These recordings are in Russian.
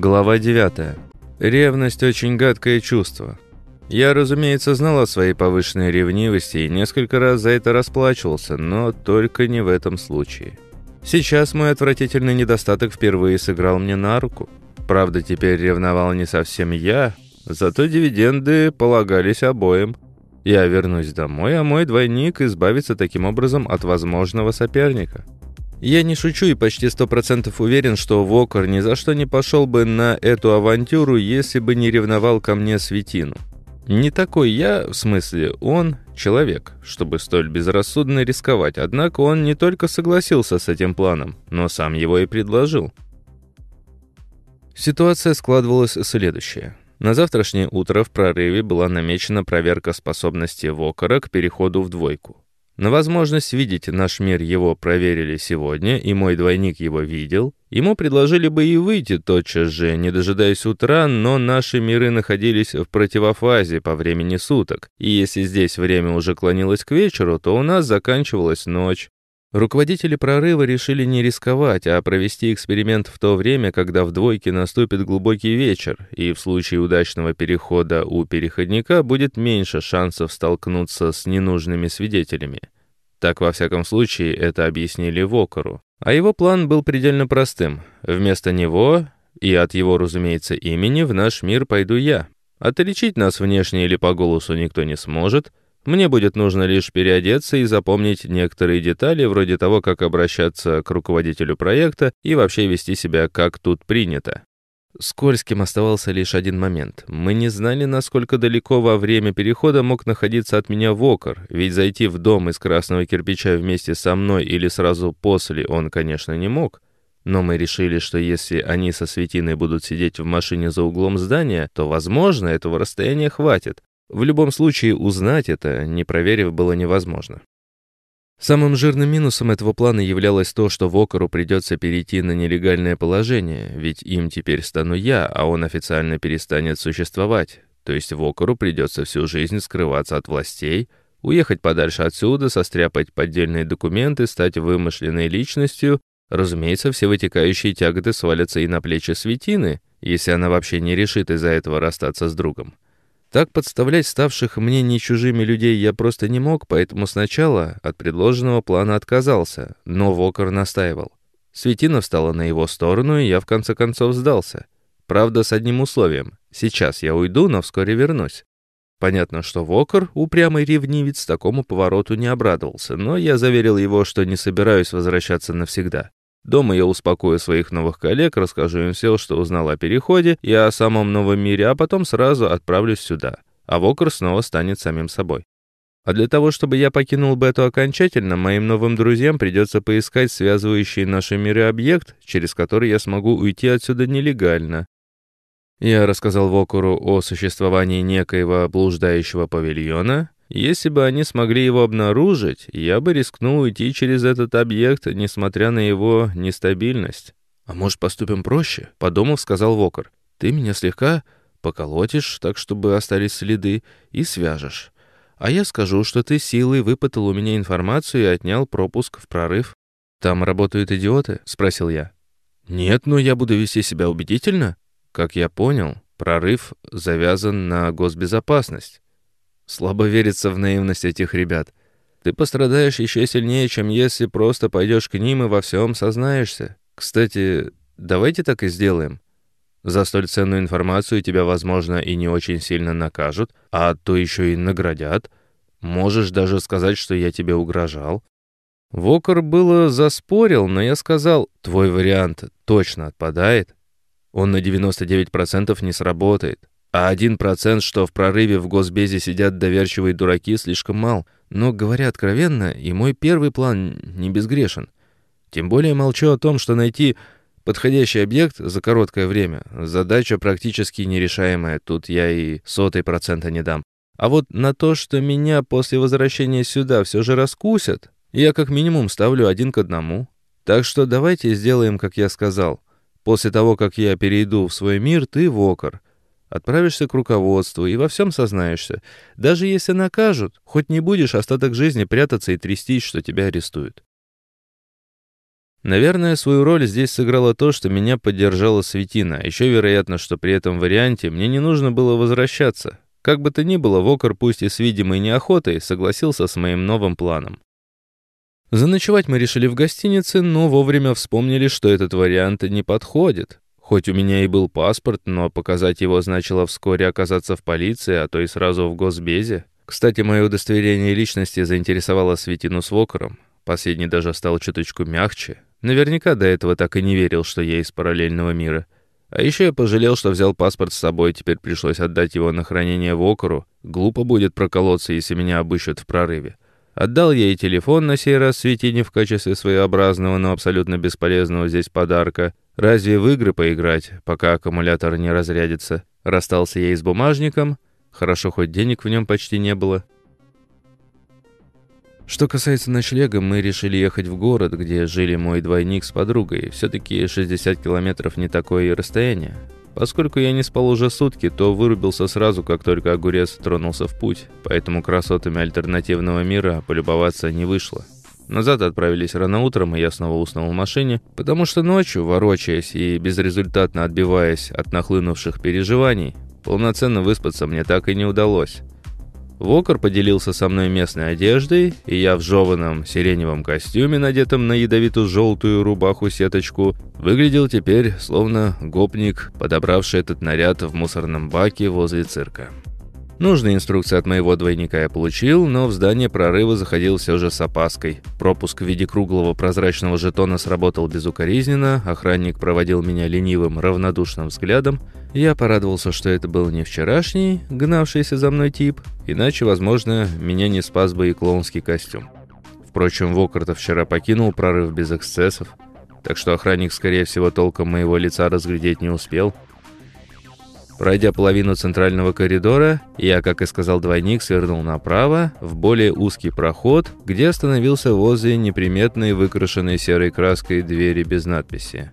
Глава 9. Ревность очень гадкое чувство. Я, разумеется, знал о своей повышенной ревнивости и несколько раз за это расплачивался, но только не в этом случае. Сейчас мой отвратительный недостаток впервые сыграл мне на руку. Правда, теперь ревновал не совсем я, зато дивиденды полагались обоим. Я вернусь домой, а мой двойник избавится таким образом от возможного соперника. Я не шучу и почти сто процентов уверен, что Вокер ни за что не пошел бы на эту авантюру, если бы не ревновал ко мне Светину. Не такой я, в смысле, он человек, чтобы столь безрассудно рисковать, однако он не только согласился с этим планом, но сам его и предложил. Ситуация складывалась следующая. На завтрашнее утро в прорыве была намечена проверка способности Вокера к переходу в двойку. На возможность видеть наш мир его проверили сегодня, и мой двойник его видел. Ему предложили бы и выйти тотчас же, не дожидаясь утра, но наши миры находились в противофазе по времени суток, и если здесь время уже клонилось к вечеру, то у нас заканчивалась ночь. Руководители прорыва решили не рисковать, а провести эксперимент в то время, когда в двойке наступит глубокий вечер, и в случае удачного перехода у переходника будет меньше шансов столкнуться с ненужными свидетелями. Так, во всяком случае, это объяснили Вокеру. А его план был предельно простым. Вместо него, и от его, разумеется, имени, в наш мир пойду я. Отличить нас внешне или по голосу никто не сможет — мне будет нужно лишь переодеться и запомнить некоторые детали, вроде того, как обращаться к руководителю проекта и вообще вести себя, как тут принято. Скользким оставался лишь один момент. Мы не знали, насколько далеко во время перехода мог находиться от меня Вокер, ведь зайти в дом из красного кирпича вместе со мной или сразу после он, конечно, не мог. Но мы решили, что если они со Светиной будут сидеть в машине за углом здания, то, возможно, этого расстояния хватит. В любом случае, узнать это, не проверив, было невозможно. Самым жирным минусом этого плана являлось то, что Вокеру придется перейти на нелегальное положение, ведь им теперь стану я, а он официально перестанет существовать. То есть Вокеру придется всю жизнь скрываться от властей, уехать подальше отсюда, состряпать поддельные документы, стать вымышленной личностью. Разумеется, все вытекающие тяготы свалятся и на плечи Светины, если она вообще не решит из-за этого расстаться с другом. Так подставлять ставших мне не чужими людей я просто не мог, поэтому сначала от предложенного плана отказался, но Вокер настаивал. Светина встала на его сторону, и я в конце концов сдался. Правда, с одним условием. Сейчас я уйду, но вскоре вернусь. Понятно, что Вокер, упрямый ревнивец, такому повороту не обрадовался, но я заверил его, что не собираюсь возвращаться навсегда. Дома я успокою своих новых коллег, расскажу им все, что узнал о переходе и о самом новом мире, а потом сразу отправлюсь сюда. А Вокер снова станет самим собой. А для того, чтобы я покинул Бету окончательно, моим новым друзьям придется поискать связывающий наши миры объект, через который я смогу уйти отсюда нелегально. Я рассказал Вокеру о существовании некоего блуждающего павильона, если бы они смогли его обнаружить, я бы рискнул уйти через этот объект, несмотря на его нестабильность. «А может, поступим проще?» — подумав, сказал Вокер. «Ты меня слегка поколотишь, так чтобы остались следы, и свяжешь. А я скажу, что ты силой выпытал у меня информацию и отнял пропуск в прорыв. Там работают идиоты?» — спросил я. «Нет, но я буду вести себя убедительно. Как я понял, прорыв завязан на госбезопасность. Слабо верится в наивность этих ребят. Ты пострадаешь еще сильнее, чем если просто пойдешь к ним и во всем сознаешься. Кстати, давайте так и сделаем. За столь ценную информацию тебя, возможно, и не очень сильно накажут, а то еще и наградят. Можешь даже сказать, что я тебе угрожал. Вокер было заспорил, но я сказал, твой вариант точно отпадает. Он на 99% не сработает. А один процент, что в прорыве в Госбезе сидят доверчивые дураки, слишком мал. Но, говоря откровенно, и мой первый план не безгрешен. Тем более молчу о том, что найти подходящий объект за короткое время — задача практически нерешаемая, тут я и сотой процента не дам. А вот на то, что меня после возвращения сюда все же раскусят, я как минимум ставлю один к одному. Так что давайте сделаем, как я сказал. После того, как я перейду в свой мир, ты, Вокер, Отправишься к руководству и во всем сознаешься. Даже если накажут, хоть не будешь остаток жизни прятаться и трястись, что тебя арестуют. Наверное, свою роль здесь сыграло то, что меня поддержала Светина. Еще вероятно, что при этом варианте мне не нужно было возвращаться. Как бы то ни было, Вокер, пусть и с видимой неохотой, согласился с моим новым планом. Заночевать мы решили в гостинице, но вовремя вспомнили, что этот вариант не подходит. Хоть у меня и был паспорт, но показать его значило вскоре оказаться в полиции, а то и сразу в госбезе. Кстати, мое удостоверение личности заинтересовало Светину с Вокером. Последний даже стал чуточку мягче. Наверняка до этого так и не верил, что я из параллельного мира. А еще я пожалел, что взял паспорт с собой, теперь пришлось отдать его на хранение Вокеру. Глупо будет проколоться, если меня обыщут в прорыве. Отдал ей телефон на сей раз Светине в качестве своеобразного, но абсолютно бесполезного здесь подарка. Разве в игры поиграть, пока аккумулятор не разрядится? Расстался я и с бумажником. Хорошо, хоть денег в нем почти не было. Что касается ночлега, мы решили ехать в город, где жили мой двойник с подругой. Все-таки 60 километров не такое и расстояние. Поскольку я не спал уже сутки, то вырубился сразу, как только огурец тронулся в путь, поэтому красотами альтернативного мира полюбоваться не вышло. Назад отправились рано утром, и я снова уснул в машине, потому что ночью, ворочаясь и безрезультатно отбиваясь от нахлынувших переживаний, полноценно выспаться мне так и не удалось. Вокер поделился со мной местной одеждой, и я в жеванном сиреневом костюме, надетом на ядовитую желтую рубаху-сеточку, выглядел теперь словно гопник, подобравший этот наряд в мусорном баке возле цирка. Нужные инструкции от моего двойника я получил, но в здание прорыва заходил все же с опаской. Пропуск в виде круглого прозрачного жетона сработал безукоризненно, охранник проводил меня ленивым, равнодушным взглядом. Я порадовался, что это был не вчерашний, гнавшийся за мной тип, иначе, возможно, меня не спас бы и клоунский костюм. Впрочем, Вокарта вчера покинул прорыв без эксцессов, так что охранник, скорее всего, толком моего лица разглядеть не успел. Пройдя половину центрального коридора, я, как и сказал двойник, свернул направо, в более узкий проход, где остановился возле неприметной выкрашенной серой краской двери без надписи.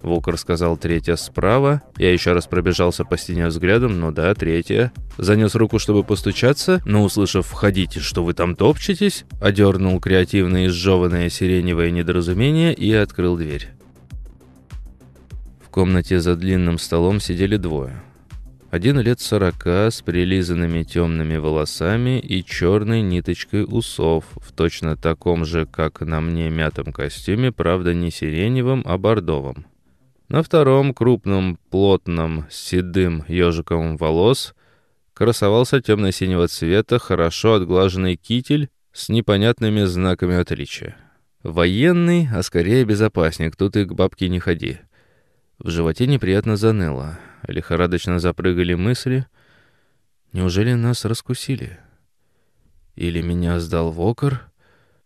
Вокер сказал «третья справа». Я еще раз пробежался по стене взглядом, ну да, третья. Занес руку, чтобы постучаться, но, услышав «входите, что вы там топчетесь», одернул креативно изжеванное сиреневое недоразумение и открыл дверь. В комнате за длинным столом сидели двое. Один лет сорока, с прилизанными темными волосами и черной ниточкой усов, в точно таком же, как на мне, мятом костюме, правда не сиреневом, а бордовом. На втором, крупном, плотном, седым ежиком волос, красовался темно-синего цвета, хорошо отглаженный китель с непонятными знаками отличия. Военный, а скорее безопасник, тут и к бабке не ходи. В животе неприятно заныло. Лихорадочно запрыгали мысли. Неужели нас раскусили? Или меня сдал Вокер?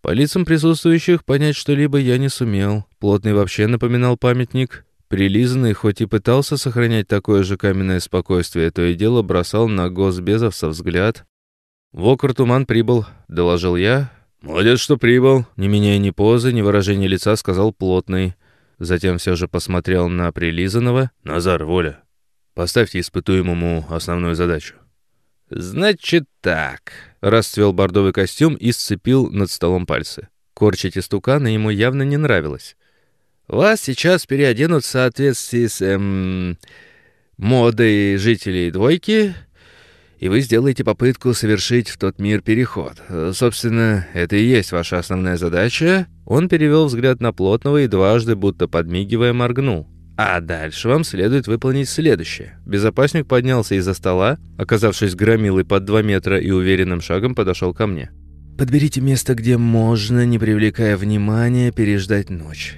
По лицам присутствующих понять что-либо я не сумел. Плотный вообще напоминал памятник. Прилизанный, хоть и пытался сохранять такое же каменное спокойствие, то и дело бросал на госбезовца взгляд. «Вокер Туман прибыл», — доложил я. «Молодец, что прибыл», — не меняя ни позы, ни выражения лица, сказал Плотный. Затем все же посмотрел на Прилизанного. «Назар, Воля, Поставьте испытуемому основную задачу». «Значит так», — расцвел бордовый костюм и сцепил над столом пальцы. Корчить истукана ему явно не нравилось. «Вас сейчас переоденут в соответствии с эм, модой жителей двойки, и вы сделаете попытку совершить в тот мир переход. Собственно, это и есть ваша основная задача». Он перевел взгляд на плотного и дважды, будто подмигивая, моргнул. А дальше вам следует выполнить следующее. Безопасник поднялся из-за стола, оказавшись громилой под 2 метра и уверенным шагом подошел ко мне. Подберите место, где можно, не привлекая внимания, переждать ночь.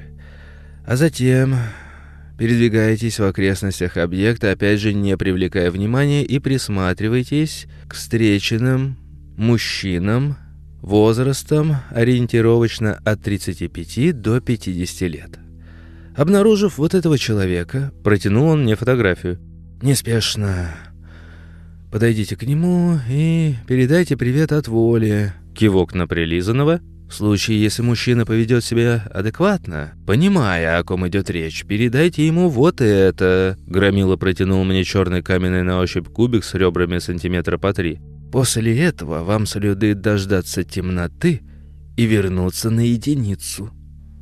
А затем передвигайтесь в окрестностях объекта, опять же не привлекая внимания, и присматривайтесь к встреченным мужчинам возрастом ориентировочно от 35 до 50 лет. Обнаружив вот этого человека, протянул он мне фотографию. «Неспешно. Подойдите к нему и передайте привет от воли». Кивок на прилизанного. В случае, если мужчина поведет себя адекватно, понимая, о ком идет речь, передайте ему вот это. Громила протянул мне черный каменный на ощупь кубик с ребрами сантиметра по три. После этого вам следует дождаться темноты и вернуться на единицу.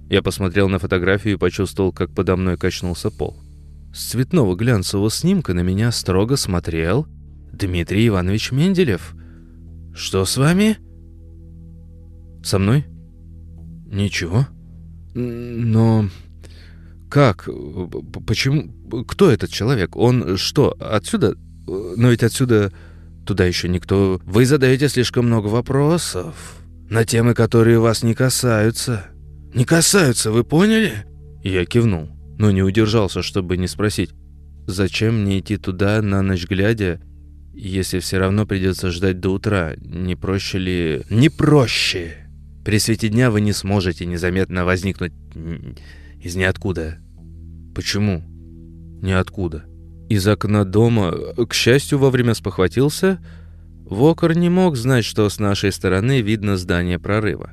Я посмотрел на фотографию и почувствовал, как подо мной качнулся пол. С цветного глянцевого снимка на меня строго смотрел Дмитрий Иванович Менделев. «Что с вами?» «Со мной?» «Ничего». «Но...» «Как? Почему? Кто этот человек? Он что, отсюда? Но ведь отсюда туда еще никто... Вы задаете слишком много вопросов на темы, которые вас не касаются. Не касаются, вы поняли?» Я кивнул, но не удержался, чтобы не спросить. «Зачем мне идти туда на ночь глядя, если все равно придется ждать до утра? Не проще ли...» «Не проще!» При свете дня вы не сможете незаметно возникнуть из ниоткуда. Почему? Ниоткуда. Из окна дома, к счастью, вовремя спохватился, Вокер не мог знать, что с нашей стороны видно здание прорыва.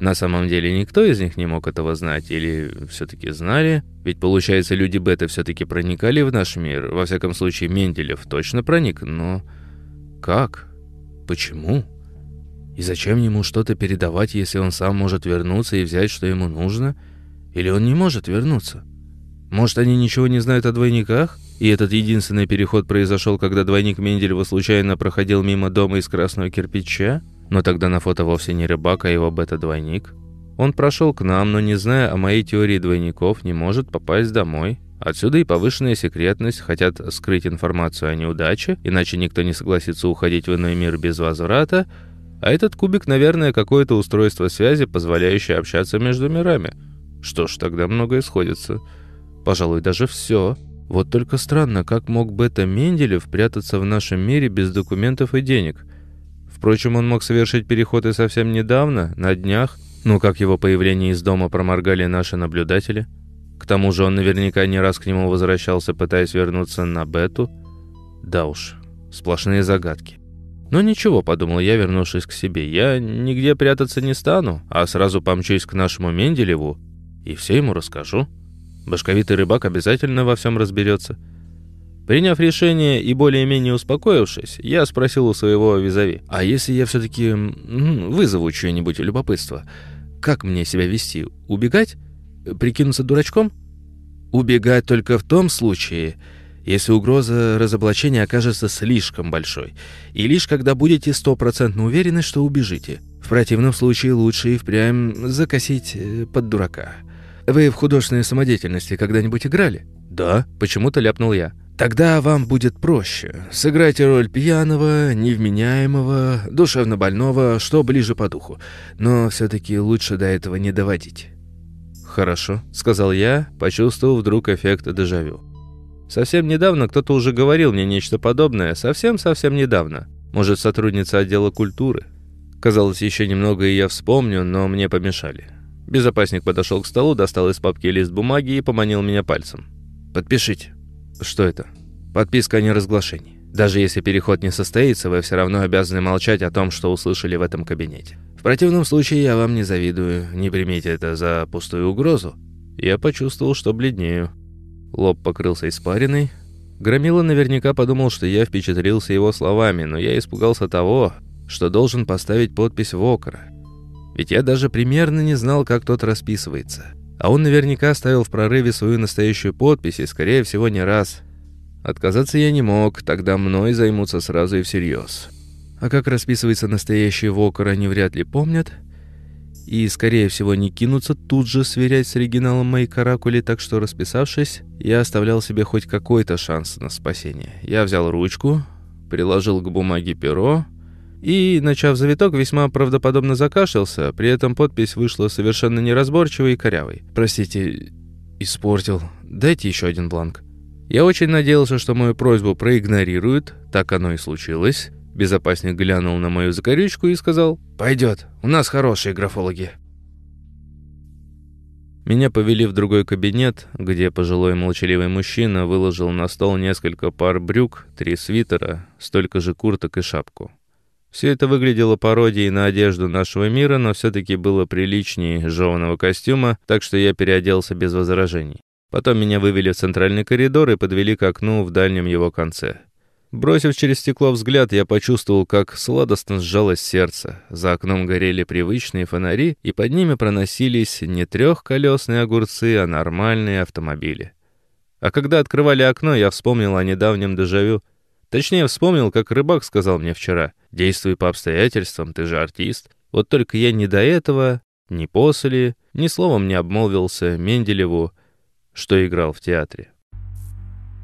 На самом деле никто из них не мог этого знать, или все-таки знали, ведь получается люди бета все-таки проникали в наш мир, во всяком случае Менделев точно проник, но как? Почему? И зачем ему что-то передавать, если он сам может вернуться и взять, что ему нужно? Или он не может вернуться? Может, они ничего не знают о двойниках? И этот единственный переход произошел, когда двойник Менделева случайно проходил мимо дома из красного кирпича? Но тогда на фото вовсе не рыбак, а его бета-двойник. Он прошел к нам, но не зная о моей теории двойников, не может попасть домой. Отсюда и повышенная секретность, хотят скрыть информацию о неудаче, иначе никто не согласится уходить в иной мир без возврата, а этот кубик, наверное, какое-то устройство связи, позволяющее общаться между мирами. Что ж, тогда многое сходится. Пожалуй, даже все. Вот только странно, как мог Бета Менделев прятаться в нашем мире без документов и денег. Впрочем, он мог совершить переход и совсем недавно, на днях. Ну, как его появление из дома проморгали наши наблюдатели. К тому же он наверняка не раз к нему возвращался, пытаясь вернуться на Бету. Да уж, сплошные загадки. «Ну ничего», — подумал я, вернувшись к себе, — «я нигде прятаться не стану, а сразу помчусь к нашему Менделеву и все ему расскажу. Башковитый рыбак обязательно во всем разберется». Приняв решение и более-менее успокоившись, я спросил у своего визави, «А если я все-таки вызову чье-нибудь любопытство, как мне себя вести? Убегать? Прикинуться дурачком?» «Убегать только в том случае, если угроза разоблачения окажется слишком большой, и лишь когда будете стопроцентно уверены, что убежите. В противном случае лучше и впрямь закосить э, под дурака. Вы в художественной самодеятельности когда-нибудь играли? Да, почему-то ляпнул я. Тогда вам будет проще. Сыграйте роль пьяного, невменяемого, душевно больного, что ближе по духу. Но все-таки лучше до этого не доводить. «Хорошо», — сказал я, почувствовав вдруг эффект дежавю. Совсем недавно кто-то уже говорил мне нечто подобное, совсем-совсем недавно. Может, сотрудница отдела культуры. Казалось, еще немного и я вспомню, но мне помешали. Безопасник подошел к столу, достал из папки лист бумаги и поманил меня пальцем. «Подпишите». «Что это?» «Подписка о неразглашении. Даже если переход не состоится, вы все равно обязаны молчать о том, что услышали в этом кабинете. В противном случае я вам не завидую. Не примите это за пустую угрозу». Я почувствовал, что бледнею. Лоб покрылся испариной. Громила наверняка подумал, что я впечатлился его словами, но я испугался того, что должен поставить подпись Вокера. Ведь я даже примерно не знал, как тот расписывается. А он наверняка ставил в прорыве свою настоящую подпись, и, скорее всего, не раз. Отказаться я не мог, тогда мной займутся сразу и всерьез. А как расписывается настоящий Вокер, они вряд ли помнят — и, скорее всего, не кинутся тут же сверять с оригиналом моей каракули, так что, расписавшись, я оставлял себе хоть какой-то шанс на спасение. Я взял ручку, приложил к бумаге перо и, начав завиток, весьма правдоподобно закашлялся, при этом подпись вышла совершенно неразборчивой и корявой. «Простите, испортил. Дайте еще один бланк». Я очень надеялся, что мою просьбу проигнорируют, так оно и случилось. Безопасник глянул на мою закорючку и сказал «Пойдет, у нас хорошие графологи». Меня повели в другой кабинет, где пожилой молчаливый мужчина выложил на стол несколько пар брюк, три свитера, столько же курток и шапку. Все это выглядело пародией на одежду нашего мира, но все-таки было приличнее жеваного костюма, так что я переоделся без возражений. Потом меня вывели в центральный коридор и подвели к окну в дальнем его конце. Бросив через стекло взгляд, я почувствовал, как сладостно сжалось сердце. За окном горели привычные фонари, и под ними проносились не трехколесные огурцы, а нормальные автомобили. А когда открывали окно, я вспомнил о недавнем дежавю. Точнее, вспомнил, как рыбак сказал мне вчера. «Действуй по обстоятельствам, ты же артист». Вот только я ни до этого, ни после, ни словом не обмолвился Менделеву, что играл в театре.